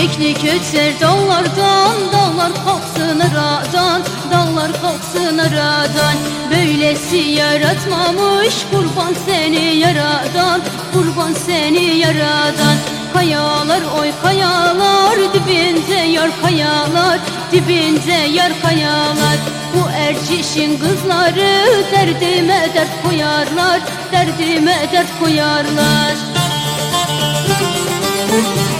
Keklik öter dağlardan Dağlar kalksın aradan Dağlar kalksın aradan. Böylesi yaratmamış Kurban seni yaradan Kurban seni yaradan. Kayalar oy kayalar Dibinde yar kayalar Dibinde yar kayalar. Bu ercişin kızları Derdime dert koyarlar Derdime dert koyarlar. Kayalardan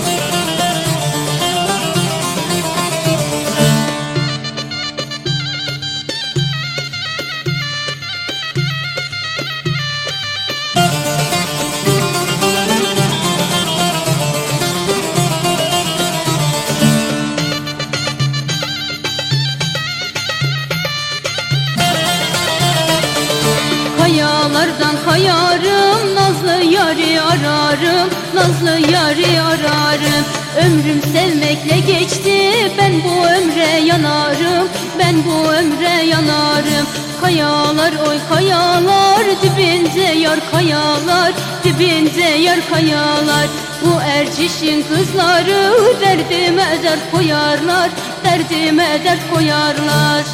kayarım Nazlı yari ararım Nazlı yari ararım Ömrüm sevmekle geçti Ben bu ömre yanarım Ben bu ömre yanarım. Kayalar oy kayalar Dibinde yar kayalar Dibinde yar kayalar. Bu ercişin kızları Derdime dert koyarlar Derdime dert koyarlar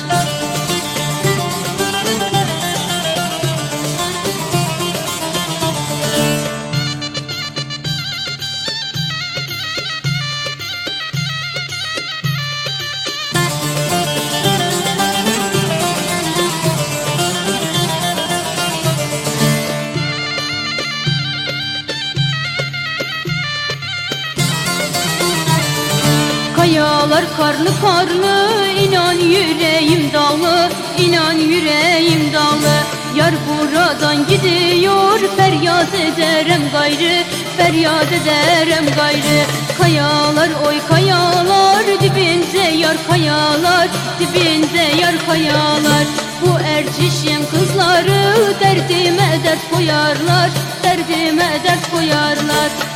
Kayalar karlı karlı inan yüreğim dağlı inan yüreğim dağlı Yar buradan gidiyor feryat ederim gayrı Feryat ederim gayrı. Kayalar oy kayalar dibinde yar kayalar Dibinde yar kayalar. Bu ercişin kızları derdime dert koyarlar Derdime dert koyarlar